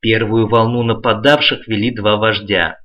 Первую волну нападавших вели два вождя.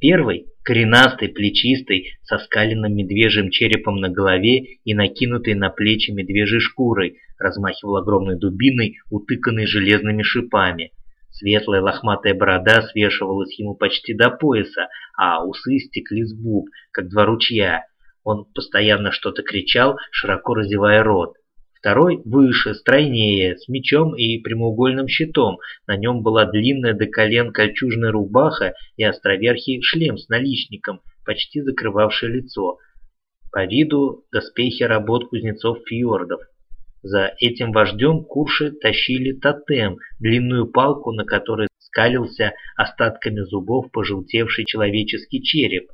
Первый, коренастый, плечистый, со скаленным медвежьим черепом на голове и накинутой на плечи медвежьей шкурой, размахивал огромной дубиной, утыканной железными шипами. Светлая лохматая борода свешивалась ему почти до пояса, а усы стекли с губ, как два ручья. Он постоянно что-то кричал, широко разевая рот. Второй выше, стройнее, с мечом и прямоугольным щитом. На нем была длинная до колен кольчужная рубаха и островерхий шлем с наличником, почти закрывавший лицо. По виду доспехи работ кузнецов фьордов. За этим вождем курши тащили тотем, длинную палку, на которой скалился остатками зубов пожелтевший человеческий череп.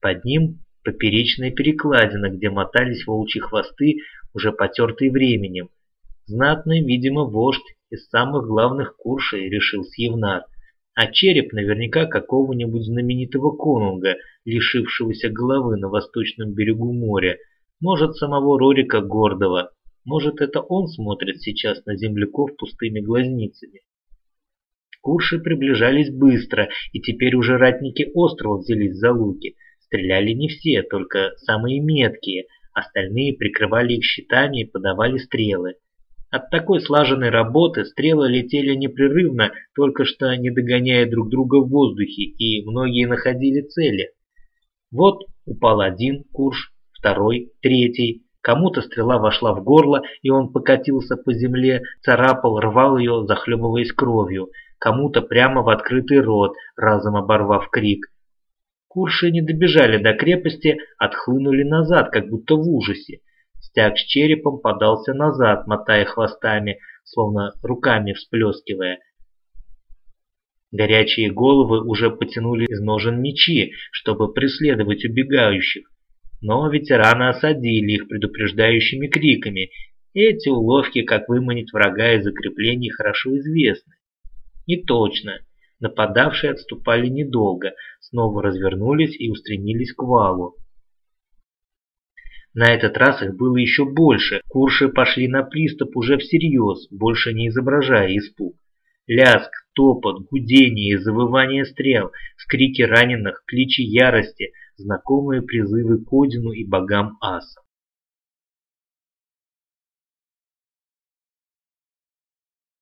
Под ним поперечная перекладина, где мотались волчьи хвосты, уже потертые временем. Знатный, видимо, вождь из самых главных куршей, решил Сьевнар. А череп наверняка какого-нибудь знаменитого конунга, лишившегося головы на восточном берегу моря. Может, самого Рорика Гордого. Может, это он смотрит сейчас на земляков пустыми глазницами. Курши приближались быстро, и теперь уже ратники острова взялись за луки. Стреляли не все, только самые меткие – Остальные прикрывали их щитами и подавали стрелы. От такой слаженной работы стрелы летели непрерывно, только что не догоняя друг друга в воздухе, и многие находили цели. Вот упал один курш, второй, третий. Кому-то стрела вошла в горло, и он покатился по земле, царапал, рвал ее, захлебываясь кровью. Кому-то прямо в открытый рот, разом оборвав крик. Курши не добежали до крепости, отхлынули назад, как будто в ужасе. Стяг с черепом подался назад, мотая хвостами, словно руками всплескивая. Горячие головы уже потянули из ножен мечи, чтобы преследовать убегающих. Но ветераны осадили их предупреждающими криками. Эти уловки, как выманить врага из закреплений, хорошо известны. И точно. Нападавшие отступали недолго, снова развернулись и устремились к валу. На этот раз их было еще больше. Курши пошли на приступ уже всерьез, больше не изображая испуг. Ляск, топот, гудение и завывание стрел, скрики раненых, кличи ярости, знакомые призывы к Одину и богам аса.